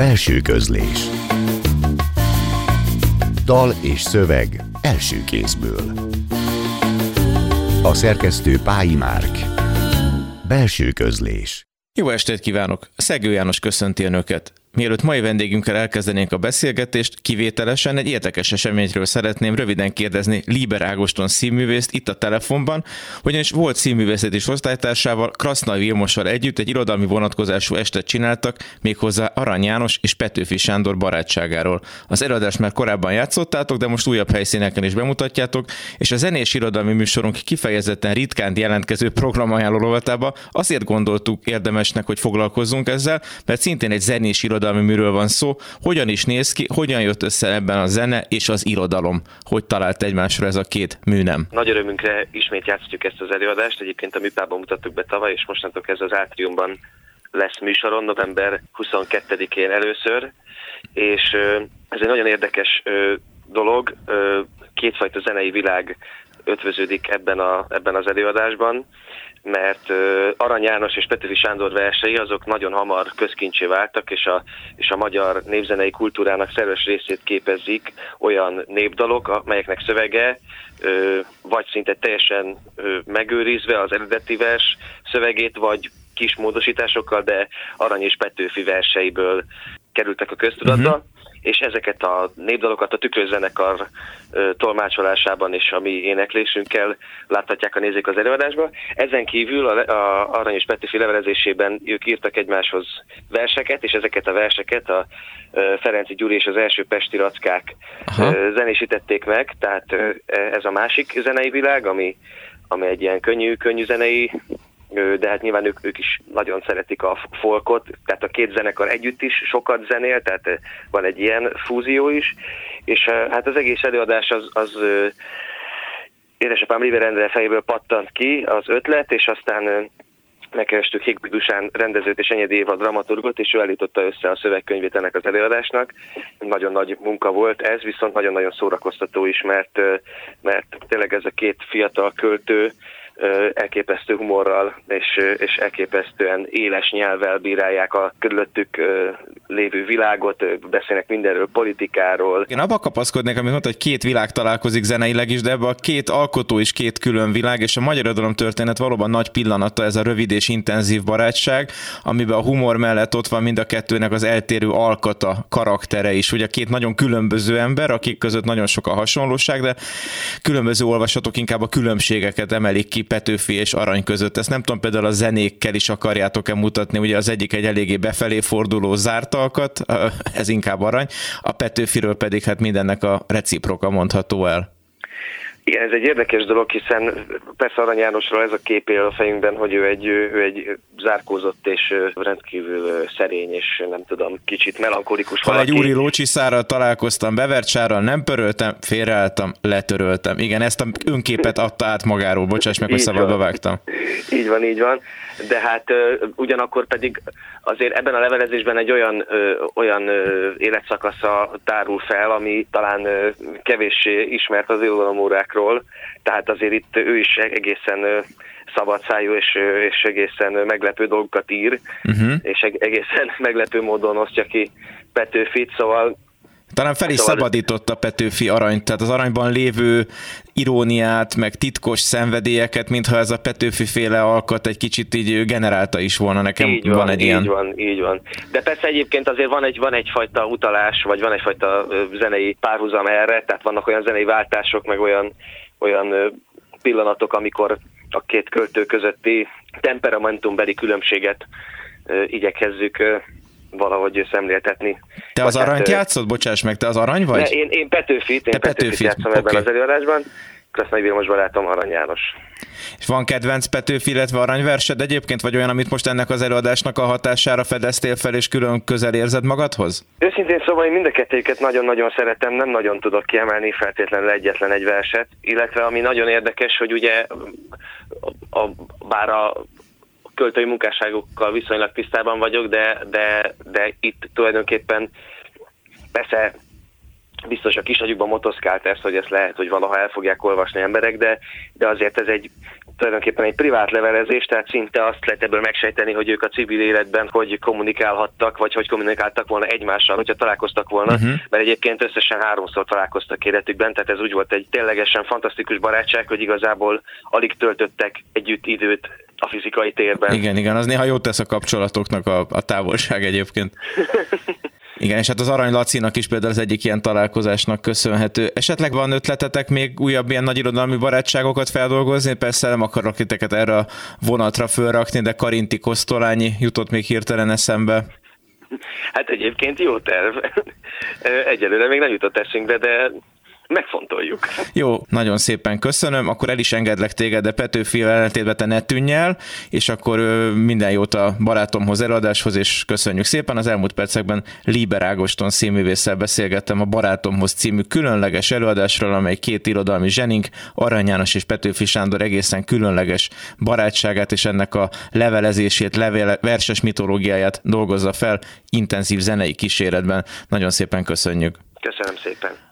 Belső közlés Dal és szöveg első kézből A szerkesztő Pályi Márk Belső közlés Jó estét kívánok! Szegő János köszönti Önöket. Mielőtt mai vendégünkkel elkezdenénk a beszélgetést, kivételesen egy érdekes eseményről szeretném röviden kérdezni Liber Ágoston színművészt itt a telefonban, ugyanis volt színművészeti osztálytársával, Krasznai Vilmossal együtt egy irodalmi vonatkozású estet csináltak, méghozzá Arany János és Petőfi Sándor barátságáról. Az előadást már korábban játszottátok, de most újabb helyszíneken is bemutatjátok, és a zenés irodalmi műsorunk kifejezetten ritkán jelentkező programajánló rovatába azért gondoltuk érdemesnek, hogy foglalkozzunk ezzel, mert szintén egy zenés irodalmi irodalmi műről van szó. Hogyan is néz ki, hogyan jött össze ebben a zene és az irodalom? Hogy talált egymásra ez a két műnem? Nagy örömünkre ismét játszhatjuk ezt az előadást. Egyébként a műpában mutattuk be tavaly, és mostantól ez az átriumban lesz műsoron, november 22-én először, és ez egy nagyon érdekes dolog, kétfajta zenei világ ötvöződik ebben, a, ebben az előadásban mert Arany János és Petőfi Sándor versei azok nagyon hamar közkincsé váltak, és a, és a magyar népzenei kultúrának szerves részét képezik olyan népdalok, melyeknek szövege vagy szinte teljesen megőrizve az eredeti vers szövegét, vagy kis módosításokkal, de Arany és Petőfi verseiből kerültek a köztudatba. Uh-huh és ezeket a népdalokat a tükrözzenekar tolmácsolásában és a mi éneklésünkkel láthatják a nézők az előadásban. Ezen kívül a, a Arany és Petőfi levelezésében ők írtak egymáshoz verseket, és ezeket a verseket a Ferenci Gyuri és az első Pesti Rackák Aha. zenésítették meg, tehát ez a másik zenei világ, ami, ami egy ilyen könnyű, könnyű zenei de hát nyilván ők, ők is nagyon szeretik a folkot, tehát a két zenekar együtt is sokat zenél, tehát van egy ilyen fúzió is, és hát az egész előadás az, az édesapám River Endre fejéből pattant ki az ötlet, és aztán megkerestük Higby Dusán rendezőt és Enyedi Éva dramaturgot, és ő elította össze a szövegkönyvét ennek az előadásnak. Nagyon nagy munka volt ez, viszont nagyon-nagyon szórakoztató is, mert, mert tényleg ez a két fiatal költő, elképesztő humorral és, és elképesztően éles nyelvvel bírálják a körülöttük lévő világot, beszélnek mindenről, politikáról. Én abba kapaszkodnék, amit mondta, hogy két világ találkozik zeneileg is, de ebbe a két alkotó is két külön világ, és a magyar irodalom történet valóban nagy pillanata ez a rövid és intenzív barátság, amiben a humor mellett ott van mind a kettőnek az eltérő alkata, karaktere is. Ugye két nagyon különböző ember, akik között nagyon sok a hasonlóság, de különböző olvasatok inkább a különbségeket emelik ki Petőfi és Arany között. Ezt nem tudom, például a zenékkel is akarjátok-e mutatni, ugye az egyik egy eléggé befelé forduló zárt alkat, ez inkább Arany, a Petőfiről pedig hát mindennek a reciproka mondható el. Igen, ez egy érdekes dolog, hiszen persze Arany Jánosról ez a kép él a fejünkben, hogy ő egy, ő egy zárkózott és rendkívül szerény, és nem tudom, kicsit melankolikus Ha egy úri lócsiszárral találkoztam, bevertsárral, nem pöröltem, félreálltam, letöröltem. Igen, ezt a önképet adta át magáról, bocsáss meg, hogy szabadba vágtam. Így van, így van. De hát ugyanakkor pedig azért ebben a levelezésben egy olyan, olyan életszakasza tárul fel, ami talán kevéssé ismert az irodalomórákról, tehát azért itt ő is egészen szabadszájú és, és egészen meglepő dolgokat ír, uh-huh. és egészen meglepő módon osztja ki Petőfit, szóval talán fel is szóval... szabadította Petőfi arany, tehát az aranyban lévő iróniát, meg titkos szenvedélyeket, mintha ez a Petőfi féle alkat egy kicsit így generálta is volna. Nekem így van, van egy így ilyen. Van, így van. De persze egyébként azért van, egy, van egyfajta utalás, vagy van egyfajta zenei párhuzam erre, tehát vannak olyan zenei váltások, meg olyan, olyan pillanatok, amikor a két költő közötti temperamentumbeli különbséget igyekezzük valahogy szemléltetni. Te az aranyt hát, játszott? Bocsáss meg, te az arany vagy? Ne, én, én Petőfit, én te Petőfit, Petőfit játszom okay. ebben az előadásban. Krasznai Vilmos barátom Arany János. És van kedvenc Petőfi, illetve aranyversed egyébként, vagy olyan, amit most ennek az előadásnak a hatására fedeztél fel, és külön közel érzed magadhoz? Őszintén szóval én mind a kettőjüket nagyon-nagyon szeretem, nem nagyon tudok kiemelni feltétlenül egyetlen egy verset, illetve ami nagyon érdekes, hogy ugye a, a, bár a költői munkásságokkal viszonylag tisztában vagyok, de, de, de itt tulajdonképpen persze biztos a kisagyukban motoszkált ezt, hogy ezt lehet, hogy valaha el fogják olvasni emberek, de, de azért ez egy tulajdonképpen egy privát levelezés, tehát szinte azt lehet ebből megsejteni, hogy ők a civil életben hogy kommunikálhattak, vagy hogy kommunikáltak volna egymással, hogyha találkoztak volna, uh-huh. mert egyébként összesen háromszor találkoztak életükben, tehát ez úgy volt egy ténylegesen fantasztikus barátság, hogy igazából alig töltöttek együtt időt a fizikai térben. Igen, igen, az néha jót tesz a kapcsolatoknak a, a távolság egyébként. Igen, és hát az Arany Lacinak is például az egyik ilyen találkozásnak köszönhető. Esetleg van ötletetek még újabb ilyen nagyirodalmi barátságokat feldolgozni? Persze nem akarok titeket erre a vonatra fölrakni, de Karinti Kosztolányi jutott még hirtelen eszembe. Hát egyébként jó terv. Egyelőre még nem jutott eszünkbe, de megfontoljuk. Jó, nagyon szépen köszönöm, akkor el is engedlek téged, de Petőfi ellentétben te ne tűnj el, és akkor minden jót a barátomhoz előadáshoz, és köszönjük szépen. Az elmúlt percekben Liber Ágoston színművésszel beszélgettem a Barátomhoz című különleges előadásról, amely két irodalmi zsenink, Arany János és Petőfi Sándor egészen különleges barátságát és ennek a levelezését, levéle, verses mitológiáját dolgozza fel intenzív zenei kíséretben. Nagyon szépen köszönjük. Köszönöm szépen.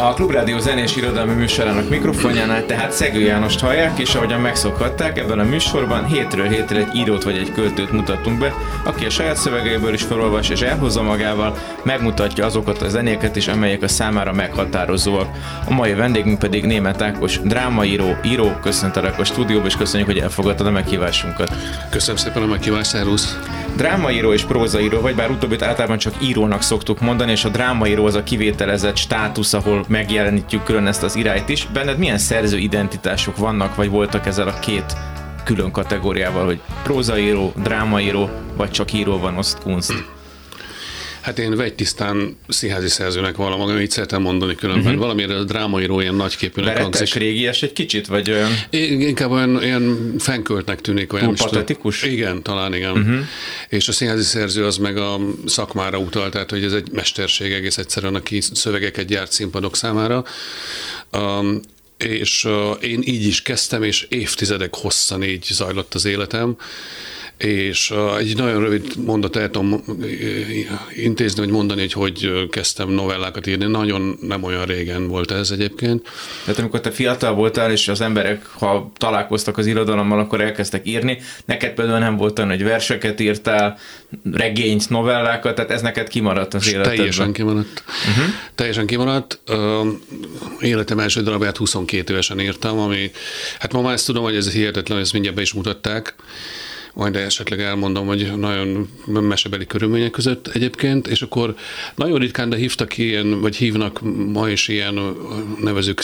A Klubrádió zenés irodalmi műsorának mikrofonjánál tehát Szegő Jánost hallják, és ahogyan megszokhatták, ebben a műsorban hétről hétre egy írót vagy egy költőt mutatunk be, aki a saját szövegeiből is felolvas és elhozza magával, megmutatja azokat a zenéket is, amelyek a számára meghatározóak. A mai vendégünk pedig Német Ákos, drámaíró, író, köszöntelek a stúdióba, és köszönjük, hogy elfogadtad a meghívásunkat. Köszönöm szépen a meghívást, szervusz! Drámaíró és prózaíró vagy, bár utóbbit általában csak írónak szoktuk mondani, és a drámaíró az a kivételezett státusz, ahol megjelenítjük külön ezt az irányt is. Benned milyen szerző identitások vannak, vagy voltak ezzel a két külön kategóriával, hogy prózaíró, drámaíró, vagy csak író van, azt kunst? Hát én vegytisztán színházi szerzőnek valam, magam, így szeretem mondani különben. Uh-huh. Valamiért a drámaíró ilyen nagyképűnek hangzik. régies egy kicsit, vagy olyan? É, inkább olyan, olyan fenköltnek tűnik. Olyan Túl patetikus? Igen, talán igen. Uh-huh. És a színházi szerző az meg a szakmára utal, tehát hogy ez egy mesterség egész egyszerűen, aki szövegeket gyárt színpadok számára. Um, és uh, én így is kezdtem, és évtizedek hosszan így zajlott az életem és egy nagyon rövid mondat el tudom intézni, vagy mondani, hogy hogy kezdtem novellákat írni. Nagyon nem olyan régen volt ez egyébként. Tehát amikor te fiatal voltál, és az emberek, ha találkoztak az irodalommal, akkor elkezdtek írni. Neked például nem volt olyan, hogy verseket írtál, regényt, novellákat, tehát ez neked kimaradt az életedben. Teljesen kimaradt. Uh-huh. Teljesen kimaradt. Életem első darabját 22 évesen írtam, ami, hát ma már ezt tudom, hogy ez hihetetlen, ezt mindjárt be is mutatták majd esetleg elmondom, hogy nagyon mesebeli körülmények között egyébként, és akkor nagyon ritkán, de hívtak ilyen, vagy hívnak ma is ilyen, nevezük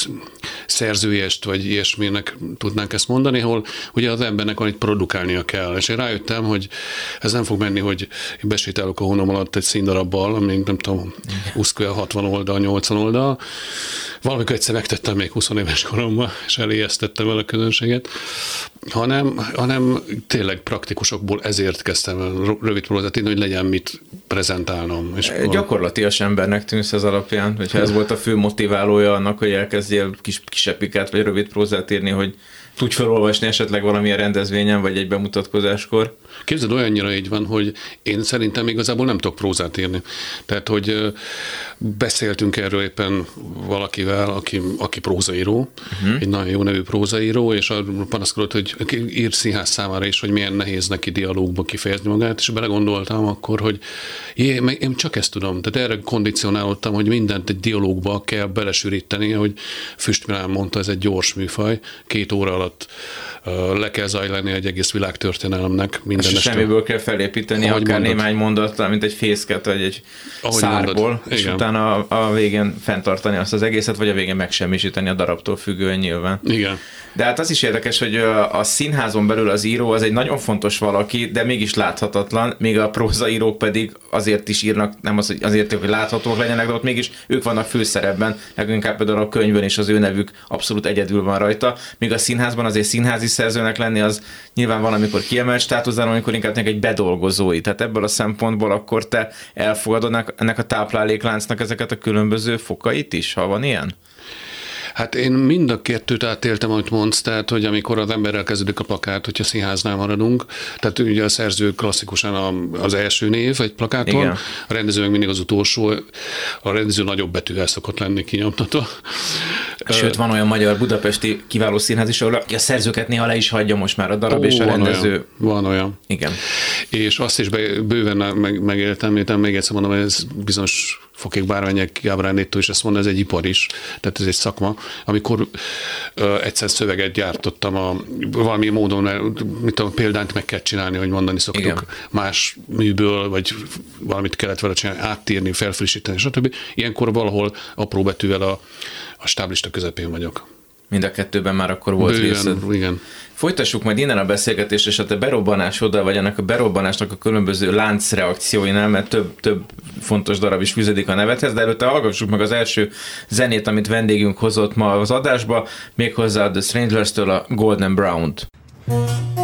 szerzőjest, vagy ilyesminek tudnánk ezt mondani, ahol ugye az embernek itt produkálnia kell. És én rájöttem, hogy ez nem fog menni, hogy besétálok a hónom alatt egy színdarabbal, ami nem tudom, 20 60 oldal, 80 oldal. Valamikor egyszer megtettem még 20 éves koromban, és eléjesztettem el a közönséget, hanem, hanem tényleg praktikusokból ezért kezdtem rövid prózát írni, hogy legyen mit prezentálnom. És Gyakorlatias embernek tűnsz ez alapján, hogyha ez volt a fő motiválója annak, hogy elkezdjél kis, kisepikát vagy rövid prózát írni, hogy tudj felolvasni esetleg valamilyen rendezvényen, vagy egy bemutatkozáskor? Képzeld, olyannyira így van, hogy én szerintem igazából nem tudok prózát írni. Tehát, hogy beszéltünk erről éppen valakivel, aki, aki prózaíró, uh-huh. egy nagyon jó nevű prózaíró, és panaszkodott, hogy ír színház számára is, hogy milyen nehéz neki dialógba kifejezni magát, és belegondoltam akkor, hogy jé, én csak ezt tudom. Tehát erre kondicionálódtam, hogy mindent egy dialógba kell belesűríteni, hogy Füstmilán mondta, ez egy gyors műfaj, két óra alatt le kell zajlani egy egész világtörténelemnek minden és semmiből kell felépíteni, Ahogy akár mondod. némány mondattal, mint egy fészket, vagy egy Ahogy szárból, mondod. és utána a, a végén fenntartani azt az egészet, vagy a végén megsemmisíteni a darabtól függően nyilván. Igen. De hát az is érdekes, hogy a színházon belül az író az egy nagyon fontos valaki, de mégis láthatatlan, míg a prózaírók pedig azért is írnak, nem az, hogy azért, hogy láthatók legyenek, de ott mégis ők vannak főszerepben, leginkább például a könyvön és az ő nevük abszolút egyedül van rajta, míg a színházban azért színházi szerzőnek lenni az nyilván van, amikor kiemelt státusz, de amikor inkább egy bedolgozói. Tehát ebből a szempontból akkor te elfogadod ennek a táplálékláncnak ezeket a különböző fokait is, ha van ilyen? Hát én mind a kettőt átéltem, amit mondsz, tehát, hogy amikor az emberrel kezdődik a plakát, hogyha színháznál maradunk, tehát ugye a szerző klasszikusan az első név egy plakáton, Igen. a rendező meg mindig az utolsó, a rendező nagyobb betűvel szokott lenni kinyomtatva. Sőt, van olyan magyar budapesti kiváló színház is, ahol a szerzőket néha le is hagyja most már a darab, Ó, és a rendező. Olyan, van olyan. Igen. És azt is bőven meg, megéltem, miután még egyszer mondom, hogy ez bizonyos fokig bármelyek Gábránító is ezt mondja, ez egy ipar is, tehát ez egy szakma. Amikor ö, egyszer szöveget gyártottam, a, valami módon, mit tudom, példányt meg kell csinálni, hogy mondani szoktuk, Igen. más műből, vagy valamit kellett vele csinálni, áttírni, felfrissíteni, stb. Ilyenkor valahol apró betűvel a, a stáblista közepén vagyok. Mind a kettőben már akkor volt Bőven, részed. Igen. Folytassuk majd innen a beszélgetést, és a te berobbanásoddal, vagy ennek a berobbanásnak a különböző láncreakcióinál, mert több, több fontos darab is fűződik a nevethez, de előtte hallgassuk meg az első zenét, amit vendégünk hozott ma az adásba, méghozzá a The Strangers-től a Golden Brown-t. like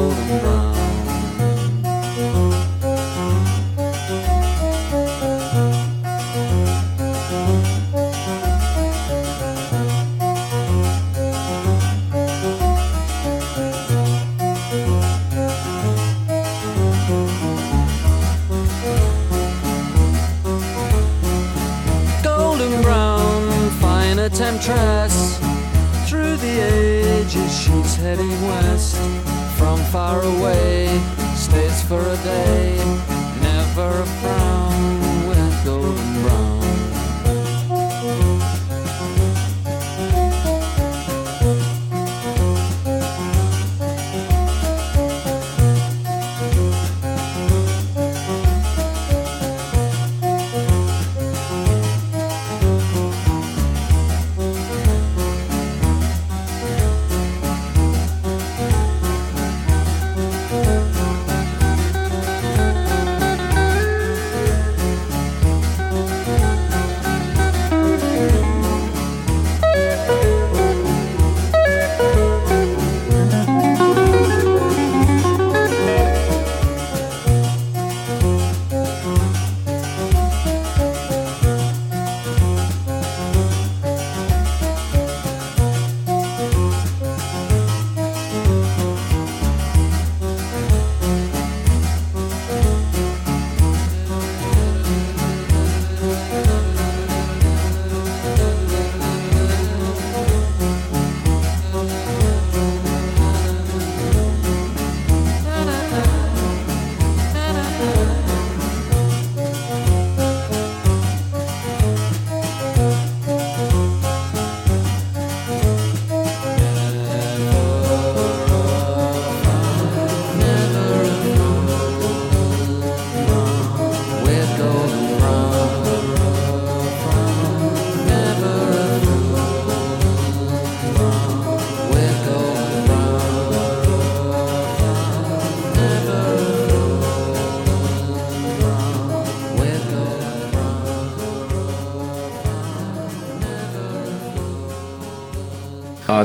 Jehovah.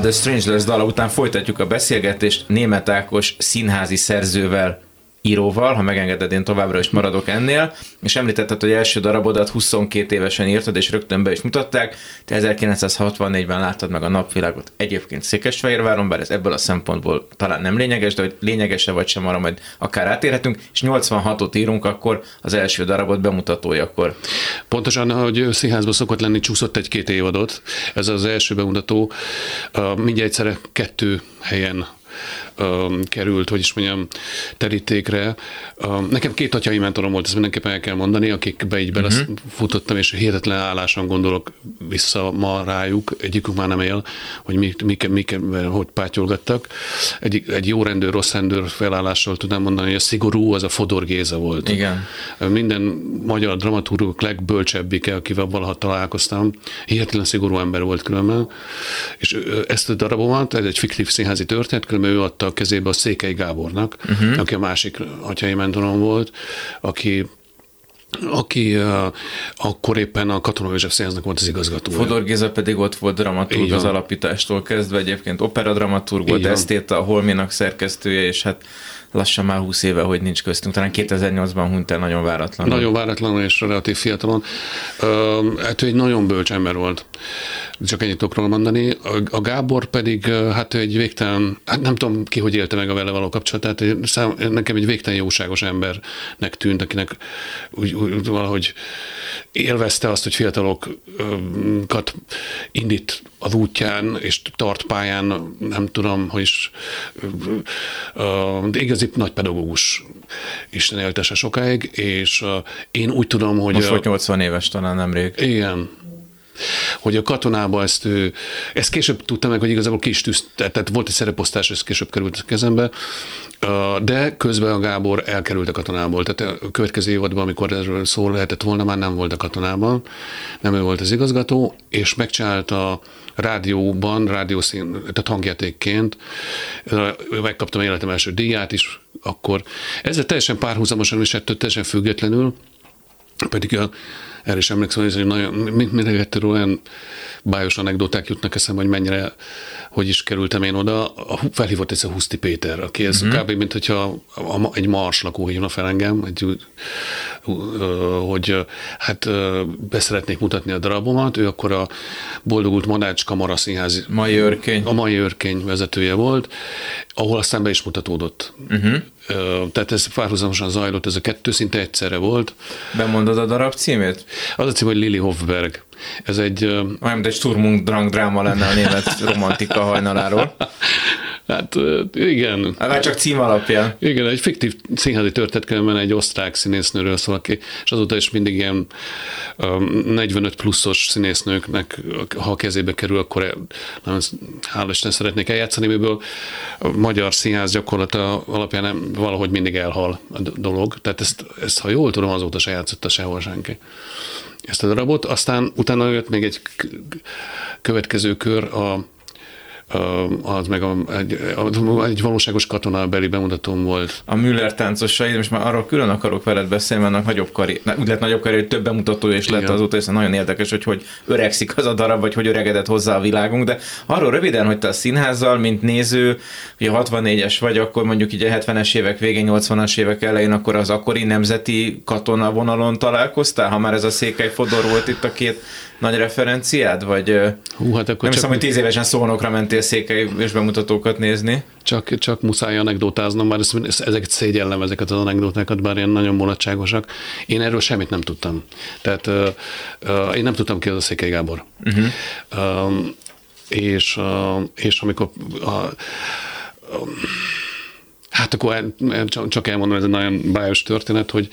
The Strangelers dala után folytatjuk a beszélgetést német Ákos színházi szerzővel, íróval, ha megengeded, én továbbra is maradok ennél, és említetted, hogy első darabodat 22 évesen írtad, és rögtön be is mutatták, te 1964-ben láttad meg a napvilágot. Egyébként Székesfehérváron, bár ez ebből a szempontból talán nem lényeges, de hogy lényegese vagy sem arra majd akár átérhetünk, és 86-ot írunk akkor az első darabot bemutatójakor. Pontosan, hogy színházban szokott lenni, csúszott egy-két évadot, ez az első bemutató, mindjárt egyszerre kettő helyen került, hogy is mondjam, terítékre. Nekem két atyai mentorom volt, ezt mindenképpen el kell mondani, akikbe így belefutottam, és hihetetlen álláson gondolok vissza ma rájuk, egyikük már nem él, hogy mik, mik, mik, hogy pátyolgattak. Egy, egy jó rendőr, rossz rendőr felállással tudnám mondani, hogy a szigorú az a Fodor Géza volt. Igen. Minden magyar dramaturgok legbölcsebbike, akivel valaha találkoztam, hihetetlen szigorú ember volt különben, és ezt a darabomat, ez egy fiktív színházi történet, különben ő adta a kezébe a Székely Gábornak, uh-huh. aki a másik atyai mentorom volt, aki aki uh, akkor éppen a Katona József Színháznak volt az igazgatója. Fodor Géza pedig ott volt dramaturg az alapítástól kezdve, egyébként operadramaturg volt, esztéta, a Holminak szerkesztője, és hát lassan már 20 éve, hogy nincs köztünk. Talán 2008-ban hunyt el nagyon váratlanul. Nagyon váratlanul és relatív fiatalon. Hát ő egy nagyon bölcs ember volt. Csak ennyit tudok róla mondani. A Gábor pedig, hát ő egy végtelen, hát nem tudom ki, hogy élte meg a vele való kapcsolatát, szám, nekem egy végtelen jóságos embernek tűnt, akinek úgy, úgy valahogy élvezte azt, hogy fiatalokat indít az útján, és tart pályán, nem tudom, hogy is, de igazi nagy pedagógus Isten éltese sokáig, és én úgy tudom, hogy... Most volt 80 éves talán nemrég. Igen, hogy a katonában ezt, ezt később tudtam meg, hogy igazából ki is tűzt, tehát volt egy szereposztás, ez később került a kezembe, de közben a Gábor elkerült a katonából. Tehát a következő évadban, amikor erről szó lehetett volna, már nem volt a katonában, nem ő volt az igazgató, és megcsinálta rádióban, rádiószín, tehát hangjátékként, megkaptam életem első díját is, akkor. Ezzel teljesen párhuzamosan, és ettől teljesen függetlenül, pedig a erre is emlékszem, hogy nagyon, mindenkettőről olyan bájos anekdoták jutnak eszembe, hogy mennyire, hogy is kerültem én oda. Felhívott egyszer Huszti Péter, aki ez uh-huh. kb. mint hogyha egy mars lakó hívna fel engem, egy, hogy hát beszeretnék mutatni a darabomat. Ő akkor a Boldogult Madács Kamara Színház mai örkény. a mai örkény vezetője volt, ahol aztán be is mutatódott. Uh-huh. Tehát ez párhuzamosan zajlott, ez a kettő szinte egyszerre volt. Bemondod a darab címét? Az a cím, hogy Lili Hofberg. Ez egy... Olyan, mint egy Sturmung Drang dráma lenne a német romantika hajnaláról. Hát igen. Hát csak cím alapján. Igen, egy fiktív színházi történetkönyvben egy osztrák színésznőről szól, aki, és azóta is mindig ilyen um, 45 pluszos színésznőknek, ha a kezébe kerül, akkor nagyon hála Isten szeretnék eljátszani, miből a magyar színház gyakorlata alapján nem, valahogy mindig elhal a dolog. Tehát ezt, ezt ha jól tudom, azóta se játszotta sehol senki ezt a darabot. Aztán utána jött még egy következő kör a az meg a, egy, egy valóságos katonabeli bemutatóm volt. A Müller táncosai, most már arról külön akarok veled beszélni, mert annak nagyobb karrier, úgy lett nagyobb karrier, több bemutató és lett azóta, és nagyon érdekes, hogy hogy öregszik az a darab, vagy hogy öregedett hozzá a világunk, de arról röviden, hogy te a színházzal, mint néző, ugye 64-es vagy, akkor mondjuk így a 70-es évek végén, 80-as évek elején, akkor az akkori nemzeti katona vonalon találkoztál, ha már ez a Székely Fodor volt itt a két nagy referenciád, vagy Hú, hát akkor nem hiszem, hogy tíz évesen szónokra mentél székely és bemutatókat nézni. Csak, csak muszáj anekdotáznom, már ezt, ezeket szégyellem, ezeket az anekdotákat, bár ilyen nagyon mulatságosak. Én erről semmit nem tudtam. Tehát uh, uh, én nem tudtam ki az a Székely Gábor. Uh-huh. Uh, és, uh, és amikor uh, uh, Hát akkor csak elmondom, ez egy nagyon bájos történet, hogy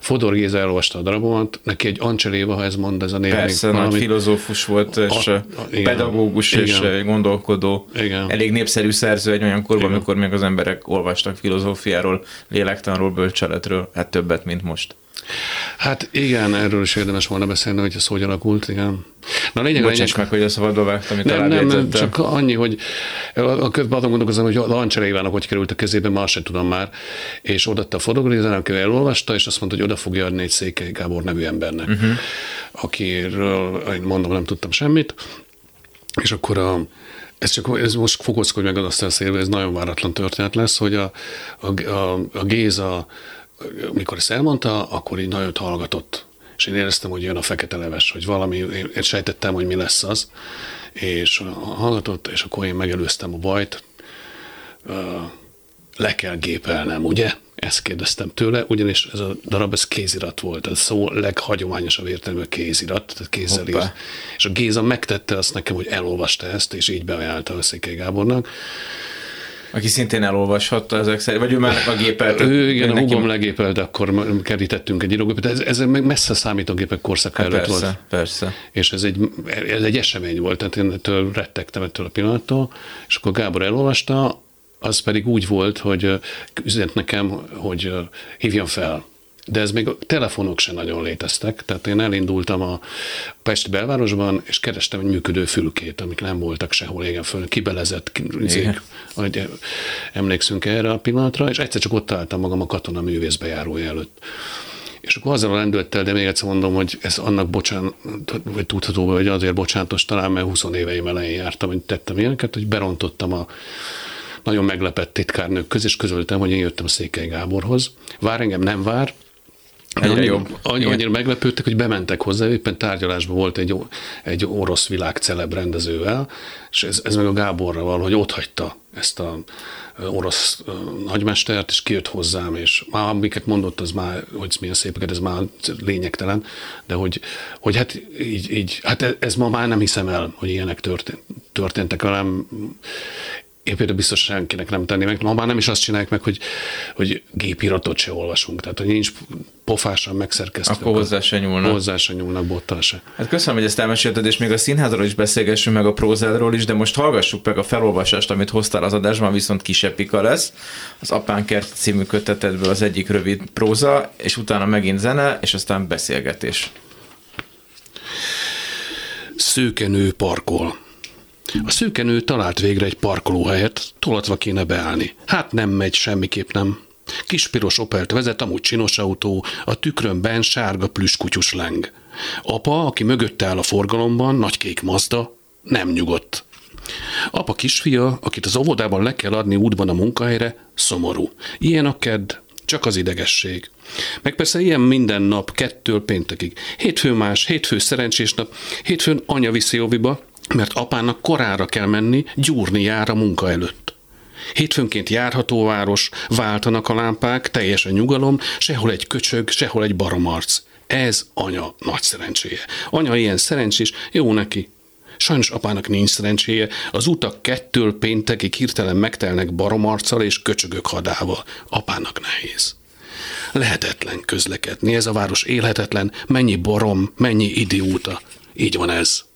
Fodor Géza elolvasta a darabomat, neki egy Ancseléva, ha ez mond, ez a név. Persze, valami, nagy filozófus volt, és a, a, igen, pedagógus, igen, és gondolkodó. Igen. Elég népszerű szerző egy olyan korban, amikor még az emberek olvastak filozófiáról, lélektanról, bölcseletről, hát többet, mint most. Hát igen, erről is érdemes volna beszélni, hogy ez hogy alakult, igen. Na lényeg, Bocsáss lényeg, meg, hogy a szabadba vágtam, nem, nem, nem, csak annyi, hogy a közben azon gondolkozom, hogy Lancsere Ivának hogy került a kezébe, már sem tudom már, és odatta a fotogrézen, aki elolvasta, és azt mondta, hogy oda fogja adni egy Székely Gábor nevű embernek, uh-huh. akiről, mondom, nem tudtam semmit, és akkor a, ez csak ez most fokozkodj meg az azt elszélve, ez nagyon váratlan történet lesz, hogy a, a, a, a Géza mikor ezt elmondta, akkor így nagyon hallgatott. És én éreztem, hogy jön a fekete leves, hogy valami, én sejtettem, hogy mi lesz az. És hallgatott, és akkor én megelőztem a bajt. Le kell gépelnem, ugye? Ezt kérdeztem tőle, ugyanis ez a darab, ez kézirat volt, ez szó leghagyományosabb értelmű kézirat, tehát kézzel ír. És a Géza megtette azt nekem, hogy elolvasta ezt, és így beajánlta a Székely Gábornak. Aki szintén elolvashatta ezek szerint, vagy ő már a gépelt. Ő, igen, a húgom legépelt, akkor kerítettünk egy írógépet. Ez, ez meg messze számítógépek korszaka hát előtt persze, volt. Persze, És ez egy, ez egy esemény volt, tehát én ettől rettegtem ettől a pillanattól, és akkor Gábor elolvasta, az pedig úgy volt, hogy üzent nekem, hogy hívjam fel de ez még a telefonok sem nagyon léteztek, tehát én elindultam a Pest belvárosban, és kerestem egy működő fülkét, amik nem voltak sehol égen föl, kibelezett, zék, hogy emlékszünk erre a pillanatra, és egyszer csak ott találtam magam a katona művész bejárója előtt. És akkor azzal a lendülettel, de még egyszer mondom, hogy ez annak bocsánat, vagy tudható, vagy azért bocsánatos talán, mert 20 éveim elején jártam, hogy tettem ilyeneket, hogy berontottam a nagyon meglepett titkárnők közé, és közöltem, hogy én jöttem Székely Gáborhoz. Vár engem, nem vár, Egyre annyira, jobb. Annyira, annyira meglepődtek, hogy bementek hozzá, éppen tárgyalásban volt egy, egy orosz világceleb rendezővel, és ez, ez meg a Gáborra van, hogy ott hagyta ezt a orosz nagymestert, és kijött hozzám, és már amiket mondott, az már, hogy milyen szépeket, ez már lényegtelen, de hogy, hogy hát így, így, hát ez ma már nem hiszem el, hogy ilyenek történt, történtek velem, én például biztos senkinek nem tenni meg. Ma már nem is azt csinálják meg, hogy, hogy gépiratot se olvasunk. Tehát, hogy nincs pofásan megszerkesztve. Akkor hozzá se nyúlnak. Hozzá se nyúlnak, bottal se. Hát köszönöm, hogy ezt elmesélted, és még a színházról is beszélgessünk, meg a prózádról is, de most hallgassuk meg a felolvasást, amit hoztál az adásban, viszont kisebb pika lesz. Az Apán kert című kötetedből az egyik rövid próza, és utána megint zene, és aztán beszélgetés. Szőkenő parkol. A szőkenő talált végre egy parkolóhelyet, tolatva kéne beállni. Hát nem megy, semmiképp nem. Kispiros Opelt vezet, amúgy csinos autó, a tükrönben sárga plüskutyus leng. Apa, aki mögötte áll a forgalomban, nagy kék Mazda, nem nyugodt. Apa kisfia, akit az óvodában le kell adni útban a munkahelyre, szomorú. Ilyen a kedd, csak az idegesség. Meg persze ilyen minden nap, kettől péntekig. Hétfő más, hétfő szerencsés nap, hétfőn anya viszi oviba, mert apának korára kell menni, gyúrni jár a munka előtt. Hétfőnként járható város, váltanak a lámpák, teljesen nyugalom, sehol egy köcsög, sehol egy baromarc. Ez anya nagy szerencséje. Anya ilyen szerencsés, jó neki. Sajnos apának nincs szerencséje, az utak kettől péntekig hirtelen megtelnek baromarccal és köcsögök hadával. Apának nehéz. Lehetetlen közlekedni, ez a város élhetetlen, mennyi barom, mennyi idióta. Így van ez.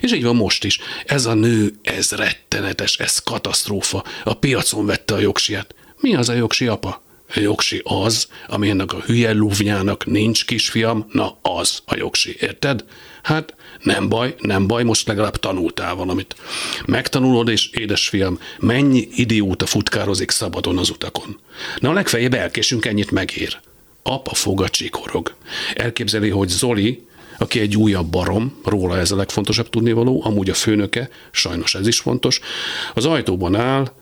És így van most is. Ez a nő, ez rettenetes, ez katasztrófa. A piacon vette a jogsiát. Mi az a jogsi, apa? A jogsi az, ami ennek a hülye lúvnyának nincs kisfiam, na az a jogsi, érted? Hát nem baj, nem baj, most legalább tanultál valamit. Megtanulod, és édesfiam, mennyi idióta futkározik szabadon az utakon. Na a legfeljebb elkésünk, ennyit megér. Apa foga csikorog. Elképzeli, hogy Zoli, aki egy újabb barom, róla ez a legfontosabb tudnivaló, amúgy a főnöke, sajnos ez is fontos, az ajtóban áll,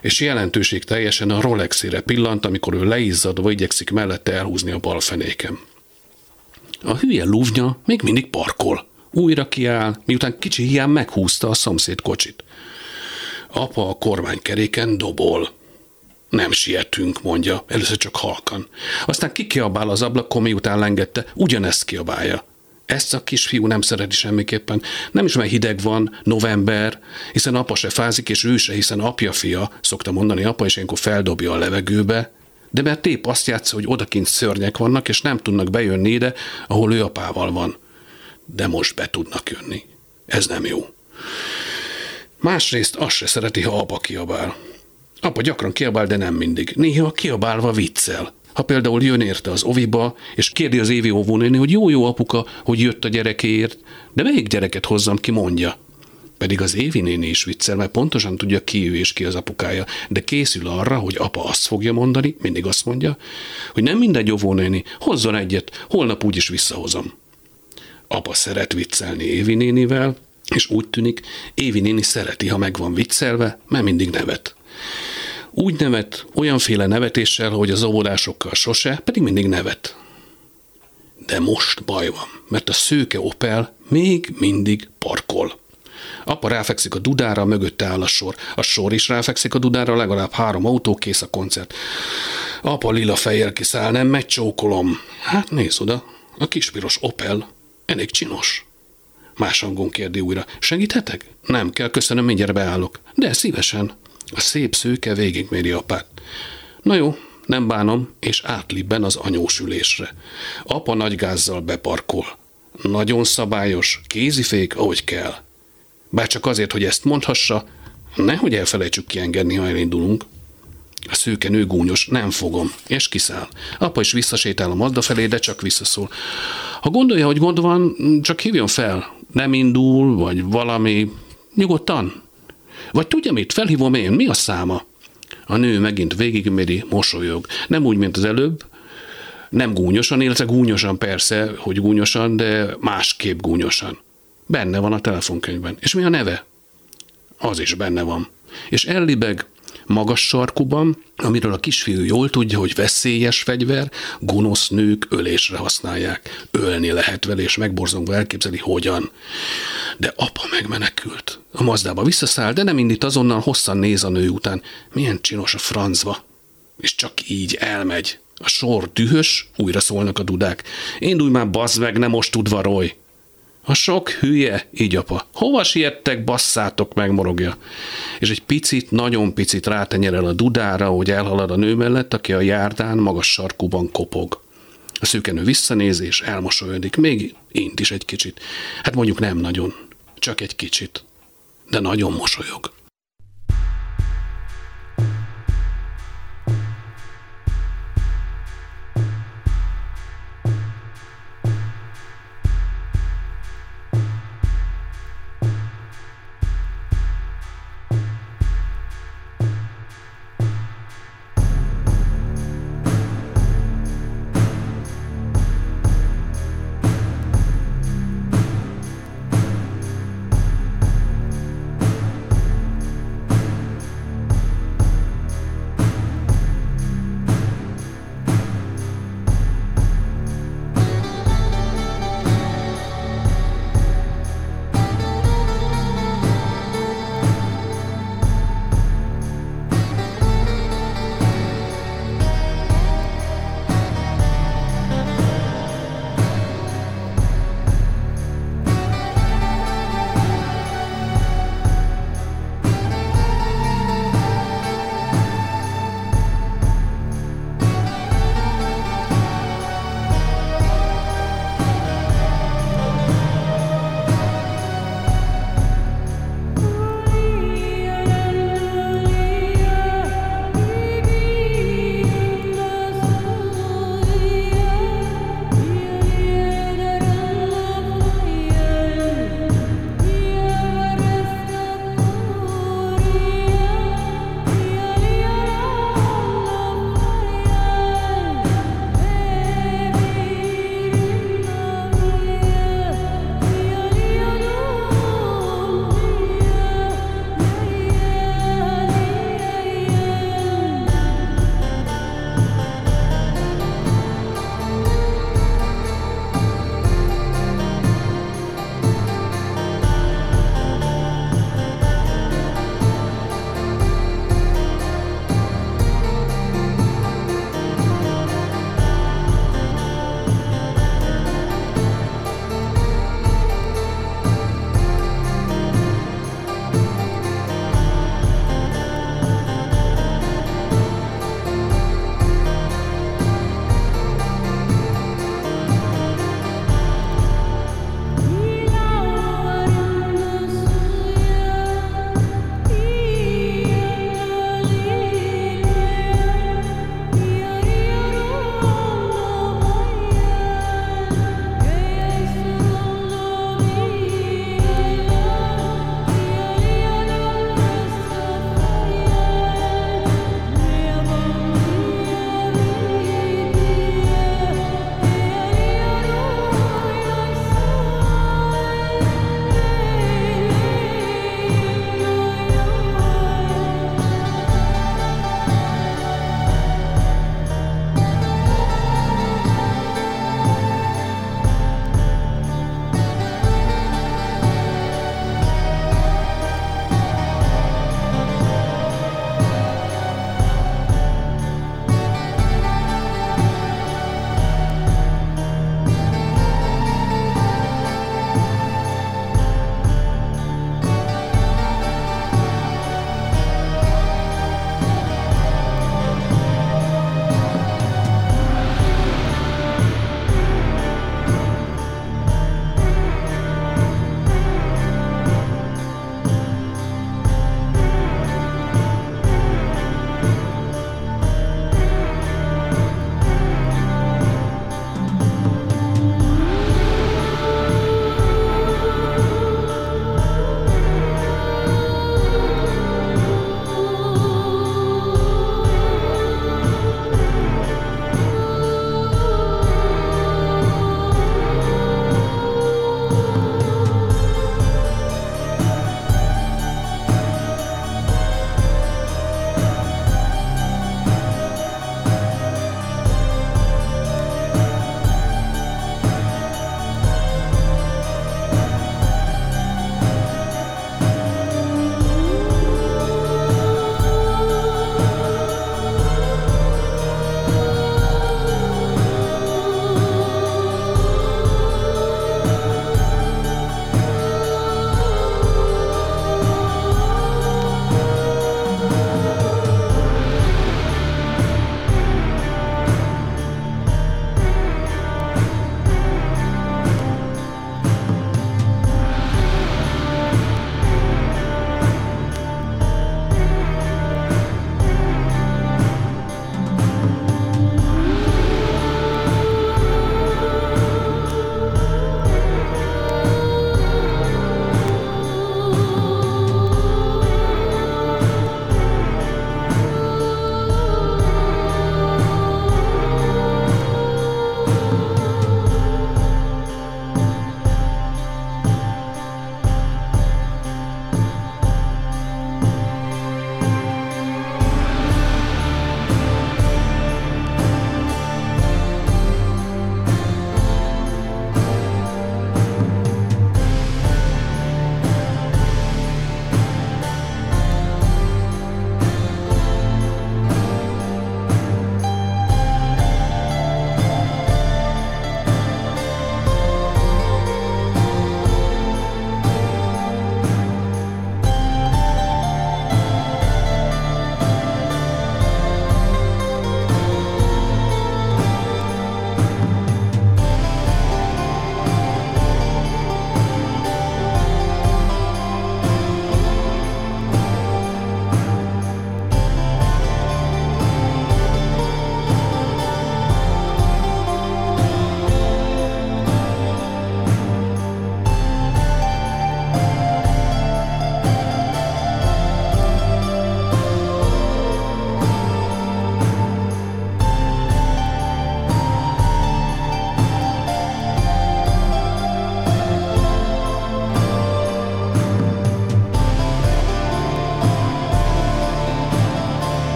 és jelentőség teljesen a Rolexére pillant, amikor ő leizzadva igyekszik mellette elhúzni a bal fenékem. A hülye lúvnya még mindig parkol. Újra kiáll, miután kicsi hiány meghúzta a szomszéd kocsit. Apa a kormánykeréken dobol. Nem sietünk, mondja, először csak halkan. Aztán kikiabál az ablakon, miután lengette, ugyanezt kiabálja. Ezt a kisfiú nem szereti semmiképpen. Nem is, mert hideg van, november, hiszen apa se fázik, és ő se, hiszen apja fia, szokta mondani apa, és ilyenkor feldobja a levegőbe, de mert épp azt játsza, hogy odakint szörnyek vannak, és nem tudnak bejönni ide, ahol ő apával van. De most be tudnak jönni. Ez nem jó. Másrészt azt se szereti, ha apa kiabál. Apa gyakran kiabál, de nem mindig. Néha kiabálva viccel. Ha például jön érte az oviba, és kérdi az évi óvónéni, hogy jó-jó apuka, hogy jött a gyerekéért, de melyik gyereket hozzam ki, mondja. Pedig az Évi néni is viccel, mert pontosan tudja ki ő és ki az apukája, de készül arra, hogy apa azt fogja mondani, mindig azt mondja, hogy nem mindegy óvónéni, hozzon egyet, holnap úgyis visszahozom. Apa szeret viccelni Évi nénivel, és úgy tűnik, Évi néni szereti, ha meg van viccelve, mert mindig nevet. Úgy nevet, olyanféle nevetéssel, hogy az óvodásokkal sose, pedig mindig nevet. De most baj van, mert a szőke Opel még mindig parkol. Apa ráfekszik a dudára, mögötte áll a sor. A sor is ráfekszik a dudára, legalább három autó, kész a koncert. Apa lila fejjel kiszáll, nem megy csókolom. Hát nézd oda, a kispiros Opel, elég csinos. Más hangon kérdi újra. Segíthetek? Nem kell, köszönöm, mindjárt beállok. De szívesen. A szép szőke végigméri apát. Na jó, nem bánom, és átlibben az anyósülésre. Apa nagy gázzal beparkol. Nagyon szabályos, kézifék, ahogy kell. Bár csak azért, hogy ezt mondhassa, nehogy elfelejtsük kiengedni, ha elindulunk. A szőke nő gúnyos, nem fogom, és kiszáll. Apa is visszasétál a Mazda felé, de csak visszaszól. Ha gondolja, hogy gond van, csak hívjon fel. Nem indul, vagy valami. Nyugodtan. Vagy tudja mit, felhívom én, mi a száma? A nő megint végigméri, mosolyog. Nem úgy, mint az előbb, nem gúnyosan, illetve gúnyosan persze, hogy gúnyosan, de másképp gúnyosan. Benne van a telefonkönyvben. És mi a neve? Az is benne van. És ellibeg, magas sarkuban, amiről a kisfiú jól tudja, hogy veszélyes fegyver, gonosz nők ölésre használják. Ölni lehet vele, és megborzongva elképzeli, hogyan. De apa megmenekült. A mazdába visszaszáll, de nem indít azonnal, hosszan néz a nő után. Milyen csinos a francba. És csak így elmegy. A sor dühös, újra szólnak a dudák. Indulj már, bazd meg, nem most udvarolj! A sok hülye, így apa. Hova siettek, basszátok meg, morogja. És egy picit, nagyon picit rátenyerel a dudára, hogy elhalad a nő mellett, aki a járdán magas sarkuban kopog. A szőkenő visszanéz és elmosolyodik, még int is egy kicsit. Hát mondjuk nem nagyon, csak egy kicsit. De nagyon mosolyog.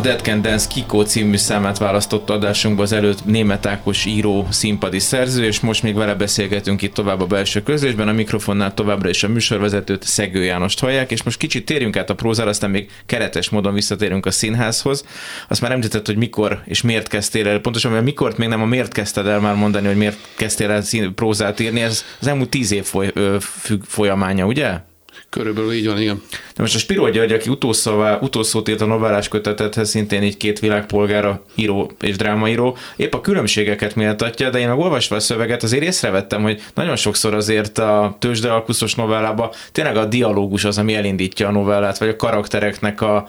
A Dead Can Dance Kiko című számát választott adásunkba az előtt német Ákos író, színpadi szerző, és most még vele beszélgetünk itt tovább a belső közlésben, a mikrofonnál továbbra is a műsorvezetőt, Szegő Jánost hallják, és most kicsit térjünk át a prózára, aztán még keretes módon visszatérünk a színházhoz. Azt már említett, hogy mikor és miért kezdtél el, pontosan mert mikor még nem a miért kezdted el már mondani, hogy miért kezdtél el szín, prózát írni, ez az elmúlt tíz év foly, ö, függ, folyamánya, ugye? Körülbelül így van, igen. De most a Spiro György, aki utószóvá, utószót írt a novellás kötetethez, szintén így két világpolgára író és drámaíró, épp a különbségeket méltatja, de én a olvasva a szöveget azért észrevettem, hogy nagyon sokszor azért a tőzsdealkuszos novellába tényleg a dialógus az, ami elindítja a novellát, vagy a karaktereknek a,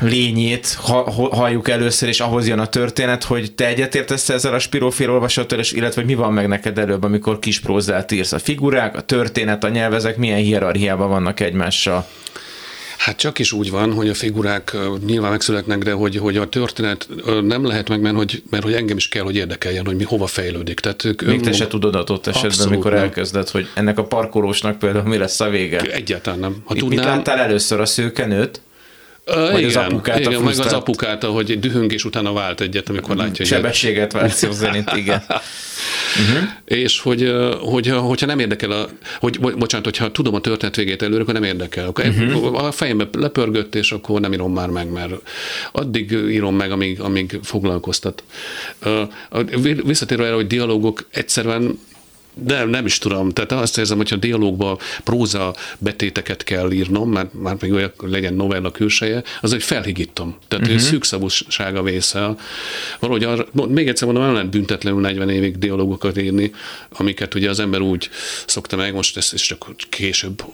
lényét ha, halljuk először, és ahhoz jön a történet, hogy te egyetértesz ezzel a spirófél olvasattal, és illetve hogy mi van meg neked előbb, amikor kis prózát írsz. A figurák, a történet, a nyelvezek milyen hierarchiában vannak egymással? Hát csak is úgy van, hogy a figurák nyilván megszületnek, de hogy, hogy a történet nem lehet meg, mert hogy, mert hogy engem is kell, hogy érdekeljen, hogy mi hova fejlődik. Tehát ők Még te se tudod adott esetben, amikor nem. elkezded, hogy ennek a parkolósnak például mi lesz a vége? Egyáltalán nem. Ha tudnám... Mit láttál először a szőkenőt? Uh, igen, az apukát igen, meg az apukát, ahogy dühöng, és utána vált egyet, amikor látja, hogy... Sebességet vált szó szerint, igen. Uh-huh. És hogy, hogy, hogyha nem érdekel, a, hogy, bocsánat, hogyha tudom a történet végét előre, akkor nem érdekel. Akkor uh-huh. A fejembe lepörgött, és akkor nem írom már meg, mert addig írom meg, amíg, amíg foglalkoztat. Visszatérve erre, hogy dialógok egyszerűen de nem is tudom. Tehát azt érzem, hogyha dialógba próza betéteket kell írnom, mert már még olyan legyen novella külseje, az egy felhigítom. Tehát uh-huh. szűkszavúsága vészel. Valahogy arra, még egyszer mondom, nem lehet büntetlenül 40 évig dialógokat írni, amiket ugye az ember úgy szokta meg, most ezt is csak később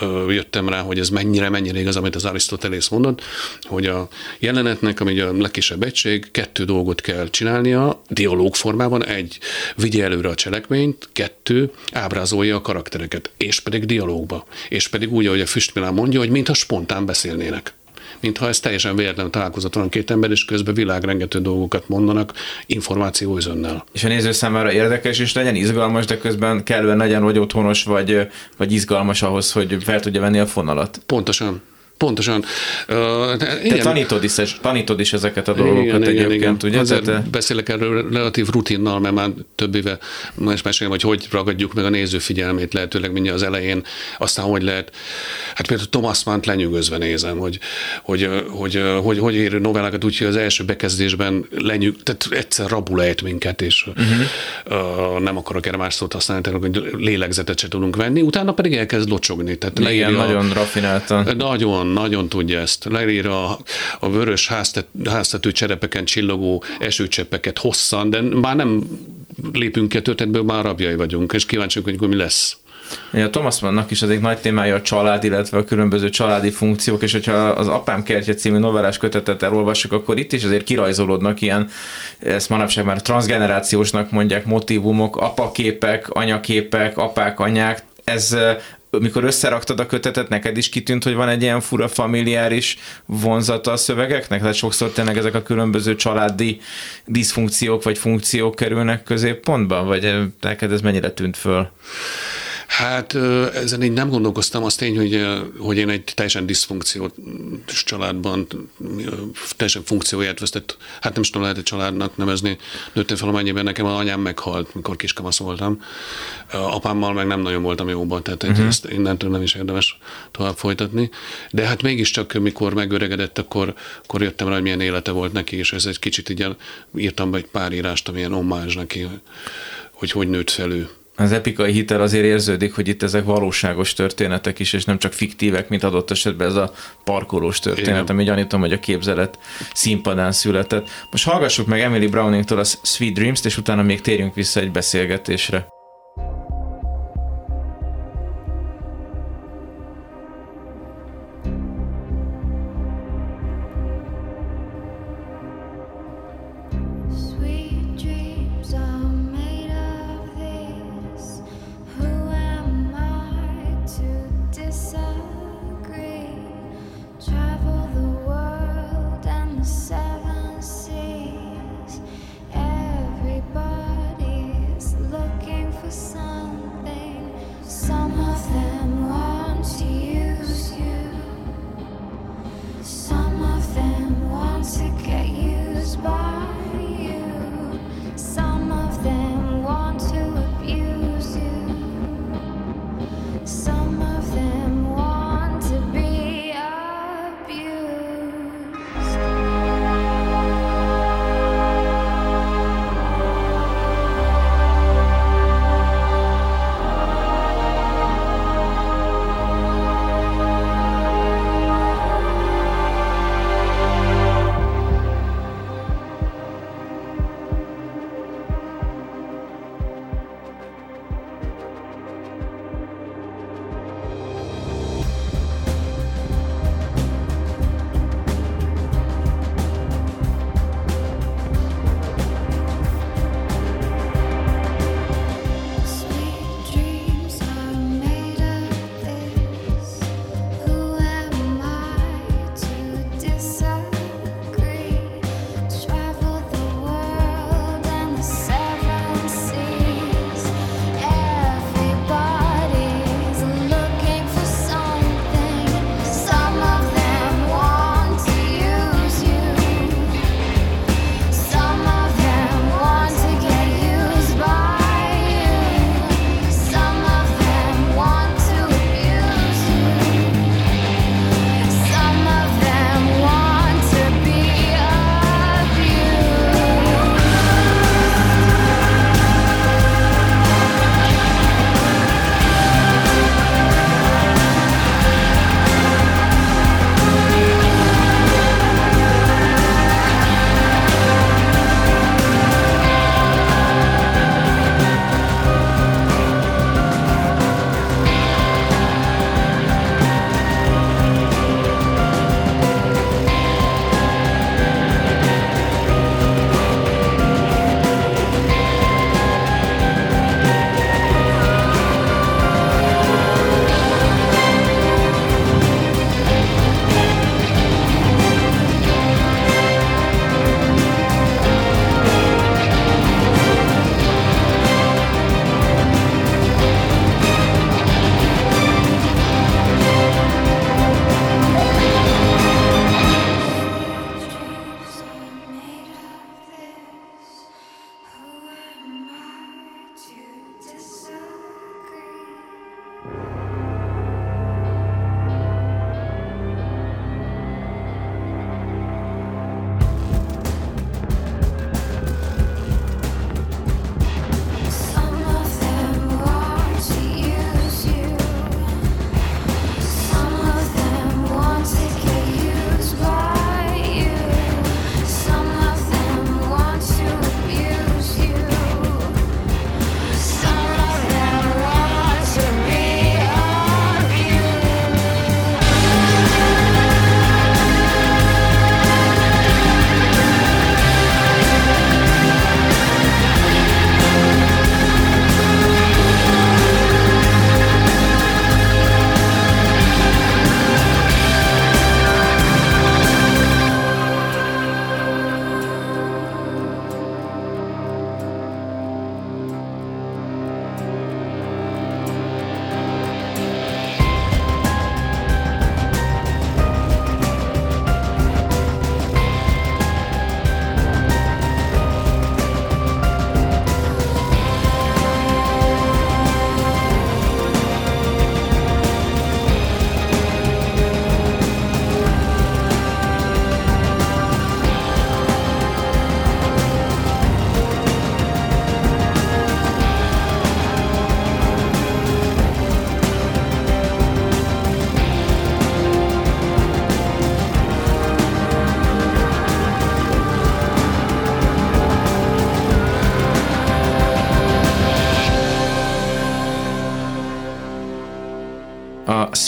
ö, jöttem rá, hogy ez mennyire, mennyire igaz, amit az Arisztotelész mondott, hogy a jelenetnek, ami a legkisebb egység, kettő dolgot kell csinálnia, dialóg formában, egy, vigye előre a cselekményt, kettő, ábrázolja a karaktereket, és pedig dialógba, és pedig úgy, ahogy a Füstmilán mondja, hogy mintha spontán beszélnének mintha ez teljesen véletlen találkozott van két ember, és közben világrengető dolgokat mondanak információ özönnel. És a néző számára érdekes és legyen izgalmas, de közben kellően legyen vagy otthonos, vagy, vagy izgalmas ahhoz, hogy fel tudja venni a fonalat. Pontosan. Pontosan. Uh, Te tanítod is, tanítod is ezeket a dolgokat igen, egyébként, igen, igen. ugye? Azért te... beszélek erről relatív rutinnal, mert már több éve most mesélem, hogy hogy ragadjuk meg a néző figyelmét lehetőleg mindjárt az elején, aztán hogy lehet, hát például Thomas Mann lenyűgözve nézem, hogy hogy, hogy, hogy, hogy ér novellákat úgy, hogy az első bekezdésben lenyűg, tehát egyszer rabul ejt minket, és uh-huh. uh, nem akarok erre más szót használni, tehát, hogy lélegzetet se tudunk venni, utána pedig elkezd locsogni. Tehát Igen, nagyon rafináltan. Nagyon, nagyon tudja ezt. Leír a, a vörös háztet, háztető cserepeken csillogó esőcseppeket hosszan, de már nem lépünk ki a történetből, már rabjai vagyunk, és kíváncsiak, hogy mi lesz. A Thomas Mannnak is az egy nagy témája a család, illetve a különböző családi funkciók, és hogyha az Apám kertje című novellás kötetet elolvassuk, akkor itt is azért kirajzolódnak ilyen, ezt manapság már transgenerációsnak mondják, motivumok, apaképek, anyaképek, apák, anyák, ez mikor összeraktad a kötetet, neked is kitűnt, hogy van egy ilyen fura familiáris vonzata a szövegeknek? Tehát sokszor tényleg ezek a különböző családi diszfunkciók vagy funkciók kerülnek középpontba? Vagy neked ez mennyire tűnt föl? Hát ezen én nem gondolkoztam, az tény, hogy, hogy én egy teljesen diszfunkciós családban teljesen funkcióját vesztett, hát nem is tudom, lehet egy családnak nevezni, nőttem fel, amennyiben nekem a anyám meghalt, mikor kiskamasz voltam. Apámmal meg nem nagyon voltam jóban, tehát uh-huh. ezt innentől nem is érdemes tovább folytatni. De hát mégiscsak, mikor megöregedett, akkor, akkor jöttem rá, hogy milyen élete volt neki, és ez egy kicsit így írtam be egy pár írást, amilyen omázs neki, hogy hogy nőtt fel ő az epikai hitel azért érződik, hogy itt ezek valóságos történetek is, és nem csak fiktívek, mint adott esetben ez a parkolós történet, Igen. ami gyanítom, hogy a képzelet színpadán született. Most hallgassuk meg Emily Browningtól a Sweet Dreams-t, és utána még térjünk vissza egy beszélgetésre. sun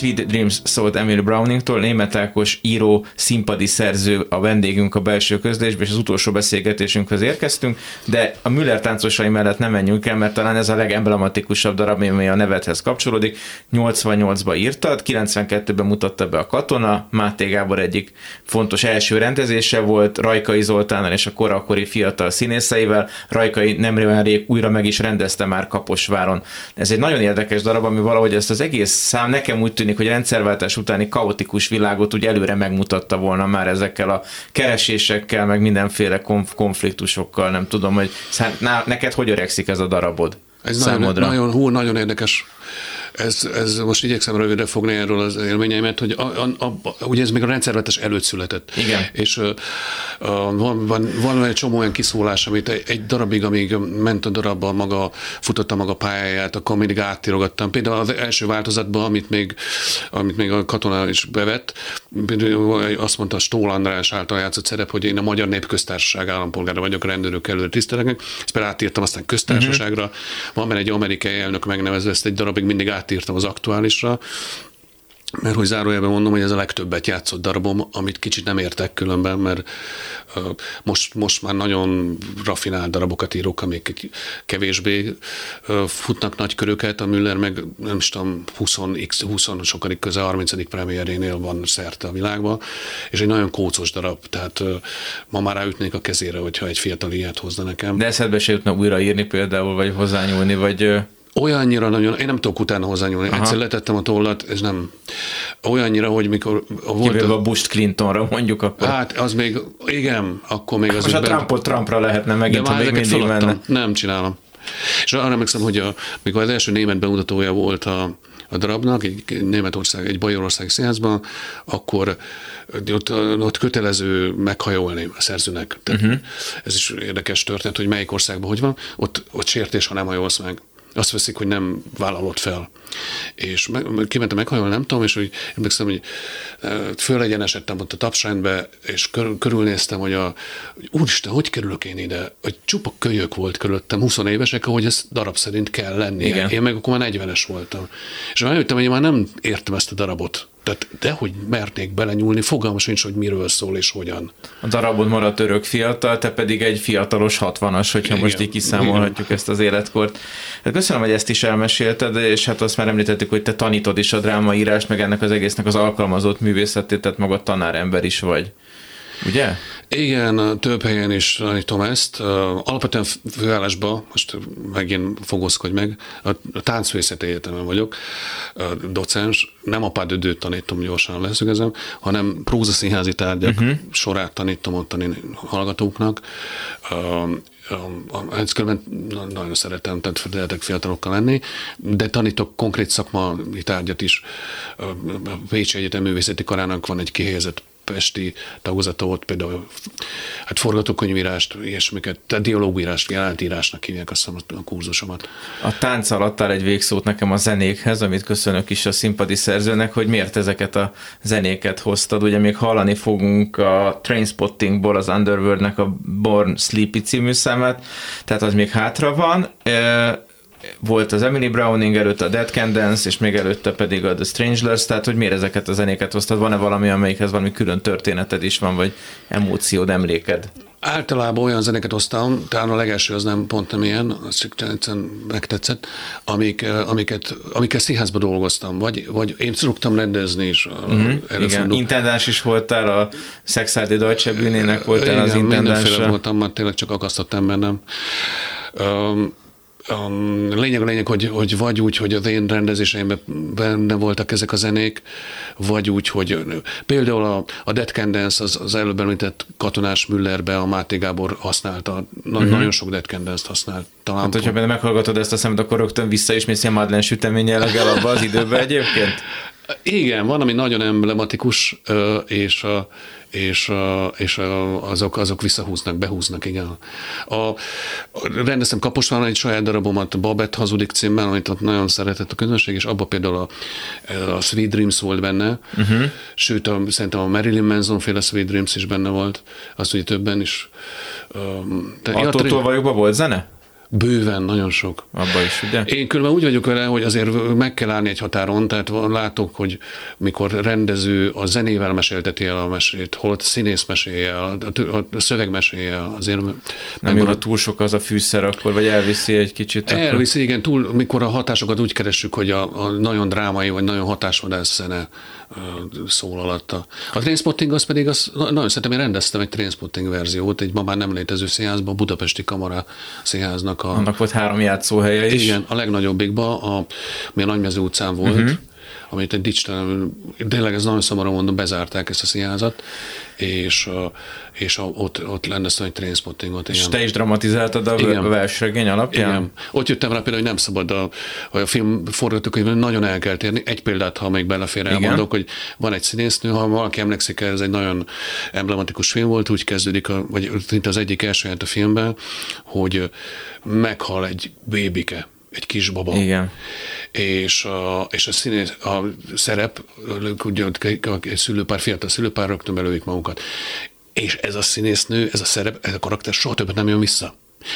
Sweet Dreams szólt Emily Browningtól, német író, színpadi szerző a vendégünk a belső közlésben, és az utolsó beszélgetésünkhöz érkeztünk, de a Müller táncosai mellett nem menjünk el, mert talán ez a legemblematikusabb darab, ami a nevethez kapcsolódik. 88-ba írtad, 92-ben mutatta be a katona, Máté Gábor egyik fontos első rendezése volt, Rajkai Zoltánnal és a korakori fiatal színészeivel. Rajkai nem rég újra meg is rendezte már Kaposváron. Ez egy nagyon érdekes darab, ami valahogy ezt az egész szám nekem úgy tűnik, hogy rendszerváltás utáni kaotikus világot úgy előre megmutatta volna már ezekkel a keresésekkel, meg mindenféle konf- konfliktusokkal. Nem tudom, hogy szá- neked hogy öregszik ez a darabod? Ez számodra? nagyon, nagyon, hú, nagyon érdekes ez, ez most igyekszem rövidre fogni erről az élményeimet, hogy a, a, a, ugye ez még a rendszervetés előtt született. Igen. És a, a, van, van, van egy csomó olyan kiszólás, amit egy, egy darabig, amíg ment a darabba maga, futotta maga pályáját, akkor mindig áttirogattam. Például az első változatban, amit még, amit még a katona is bevett, azt mondta a Stól András által játszott szerep, hogy én a Magyar Népköztársaság állampolgára vagyok, rendőrök előtt tisztelek. Ezt például átírtam aztán köztársaságra. Uh-huh. Van benne egy amerikai elnök megnevezve, ezt egy darabig mindig át átírtam az aktuálisra, mert hogy zárójelben mondom, hogy ez a legtöbbet játszott darabom, amit kicsit nem értek különben, mert most, most már nagyon rafinált darabokat írok, amik kevésbé futnak nagy köröket, a Müller meg nem is tudom, 20, 20 sokadik köze, 30. premierénél van szerte a világban, és egy nagyon kócos darab, tehát ma már ráütnék a kezére, hogyha egy fiatal ilyet hozna nekem. De eszedbe se jutna újraírni például, vagy hozzányúlni, vagy Olyannyira nagyon, én nem tudok utána hozzányúlni. Aha. Egyszer letettem a tollat, és nem. Olyannyira, hogy mikor volt... Kivéve a Bush Clintonra mondjuk akkor. Hát az még, igen, akkor még az... Most a Trumpot Trumpra lehetne megint, ha még mindig menne. Nem csinálom. És arra emlékszem, hogy a, mikor az első német bemutatója volt a, a darabnak, egy Németország, egy Bajorország színházban, akkor ott, ott kötelező meghajolni a szerzőnek. Tehát uh-huh. Ez is érdekes történet, hogy melyik országban hogy van. Ott, ott sértés, ha nem hajolsz meg azt veszik, hogy nem vállalod fel. És meg, kimentem meghajolni, nem tudom, és hogy emlékszem, hogy e, fölegyenesedtem ott a tapsrendbe, és kör, körülnéztem, hogy a, hogy úristen, hogy kerülök én ide? Hogy csupa kölyök volt körülöttem, 20 évesek, ahogy ez darab szerint kell lennie. Igen. Én meg akkor már 40-es voltam. És rájöttem, hogy én már nem értem ezt a darabot. Tehát dehogy merték belenyúlni, fogalmas sincs, hogy miről szól és hogyan. A darabod maradt örök fiatal, te pedig egy fiatalos 60-as, hogyha Igen. most így kiszámolhatjuk Igen. ezt az életkort. Hát köszönöm, hogy ezt is elmesélted, és hát azt már említettük, hogy te tanítod is a drámaírást, meg ennek az egésznek az alkalmazott művészetét, tehát maga tanárember is vagy. Ugye? Igen, több helyen is tanítom ezt. Alapvetően főállásban, most megint fogózkodj meg, a táncvészeti egyetemen vagyok, docens, nem a pádödőt tanítom, gyorsan leszögezem, hanem prózaszínházi tárgyak uh-huh. sorát tanítom ottani hallgatóknak. Különben nagyon szeretem, tehát lehetek fiatalokkal lenni, de tanítok konkrét szakmai tárgyat is. Pécsi Egyetem Művészeti Karának van egy kihelyezett pesti tagozata volt például hát forgatókönyvírást, ilyesmiket, tehát dialógírást, jelentírásnak hívják azt a kurzusomat. A tánc alatt egy végszót nekem a zenékhez, amit köszönök is a színpadi szerzőnek, hogy miért ezeket a zenéket hoztad. Ugye még hallani fogunk a Trainspottingból az Underworldnek a Born Sleepy című szemet, tehát az még hátra van volt az Emily Browning előtt a Dead Can Dance, és még előtte pedig a The Strangelers, tehát hogy miért ezeket a zenéket hoztad? Van-e valami, amelyikhez valami külön történeted is van, vagy emóciód, emléked? Általában olyan zenéket hoztam, talán a legelső az nem pont nem ilyen, az csak egyszerűen megtetszett, amik, eh, amiket, amiket színházba dolgoztam, vagy, vagy én szoktam rendezni is. Mm-hmm, igen, intendáns is voltál, a Szexádi Deutsche Bühnének voltál igen, az intendánsra. voltam, mert tényleg csak akasztottam bennem. Um, a lényeg a lényeg, hogy, hogy vagy úgy, hogy az én rendezéseimben benne voltak ezek a zenék, vagy úgy, hogy például a, a Dead Can Dance, az, az előbb említett katonás Müllerbe a Máté Gábor használta, Na, uh-huh. nagyon sok Dead Can Dance-t használt. Talán hát, hogyha benne meghallgatod ezt a szemet, akkor rögtön vissza is mész ilyen Madeleine süteménnyel legalább az időben egyébként? Igen, van, ami nagyon emblematikus, és, és, és azok, azok visszahúznak, behúznak, igen. A, rendeztem Kaposváron egy saját darabomat, Babett hazudik címmel, amit ott nagyon szeretett a közönség, és abban például a, a Sweet Dreams volt benne, uh-huh. sőt, a, szerintem a Marilyn Manson féle Sweet Dreams is benne volt, azt ugye többen is. Um, Attól ja, volt zene? Bőven, nagyon sok. Abba is, ugye? Én különben úgy vagyok vele, hogy azért meg kell állni egy határon, tehát látok, hogy mikor rendező a zenével mesélteti el a mesét, a színész mesélje el, a szöveg mesélje el, azért... Nem jön, túl sok az a fűszer akkor, vagy elviszi egy kicsit? Elviszi, akkor... igen, túl, mikor a hatásokat úgy keressük, hogy a, a nagyon drámai, vagy nagyon hatásvadász zene szól alatta. A Trainspotting az pedig, az, nagyon szerintem én rendeztem egy Trainspotting verziót, egy ma már nem létező színházban, a Budapesti Kamara színháznak. A, Annak volt három játszóhelye is. Igen, a legnagyobbikba, a, ami a Nagymező utcán volt, uh-huh amit egy dicstelenül, tényleg ez nagyon szomorú mondom, bezárták ezt a színházat, és, és ott, ott rendeztem egy trainspottingot. És te is dramatizáltad a igen. versregény alapján? Igen. Ott jöttem rá például, hogy nem szabad a, a film forgatókönyvben nagyon el kell térni. Egy példát, ha még belefér, elmondok, hogy van egy színésznő, ha valaki emlékszik, ez egy nagyon emblematikus film volt, úgy kezdődik, a, vagy az egyik első a filmben, hogy meghal egy bébike, egy kisbaba. Igen. És a, és a, színész, a szerep, ugye egy szülőpár, fiatal szülőpár rögtön belőjük magukat. És ez a színésznő, ez a szerep, ez a karakter soha többet nem jön vissza.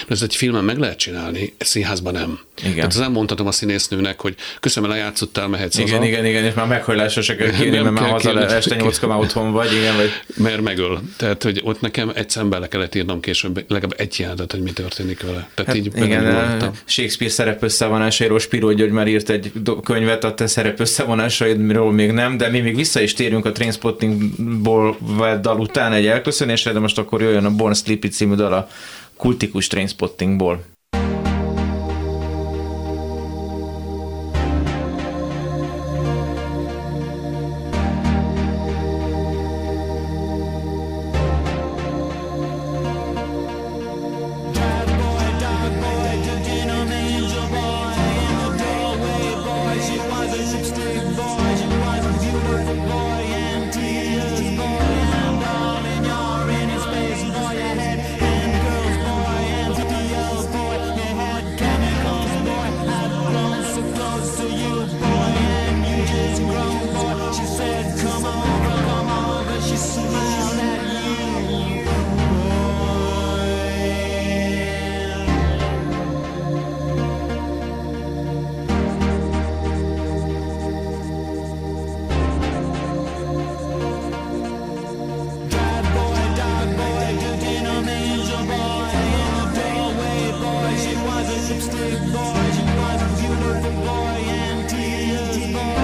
Ez egy filmen meg lehet csinálni, egy színházban nem. Igen. Tehát az nem mondhatom a színésznőnek, hogy köszönöm, lejátszottál, mehetsz Igen, haza. igen, igen, és már meghajlásra se kell kérni, mert már haza le, este nyolckor már otthon vagy, igen, vagy... Mert megöl. Tehát, hogy ott nekem egyszer bele kellett írnom később legalább egy jelenetet, hogy mi történik vele. Tehát hát így igen, Shakespeare szerep összevonásairól Spiro György már írt egy könyvet, a te szerep összevonásaidról még nem, de mi még vissza is térünk a Trainspottingból dal után egy elköszönésre, de most akkor jöjjön a Born Sleepy című dala kultikus trainspottingból. boy, you was a beautiful boy, and tears, boy.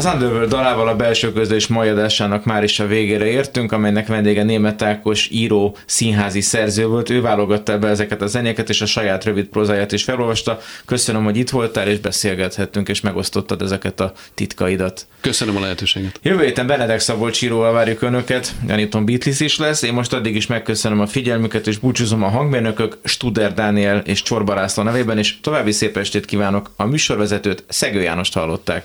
Az Underworld dalával a belső közlés mai adásának már is a végére értünk, amelynek vendége német Ákos író, színházi szerző volt. Ő válogatta be ezeket a zenéket, és a saját rövid prozáját is felolvasta. Köszönöm, hogy itt voltál, és beszélgethettünk, és megosztottad ezeket a titkaidat. Köszönöm a lehetőséget. Jövő héten Benedek Szabolcs íróval várjuk Önöket, Janiton Beatles is lesz. Én most addig is megköszönöm a figyelmüket, és búcsúzom a hangmérnökök Studer Dániel és Csorba László nevében, és további szép estét kívánok. A műsorvezetőt Szegő Jánost hallották.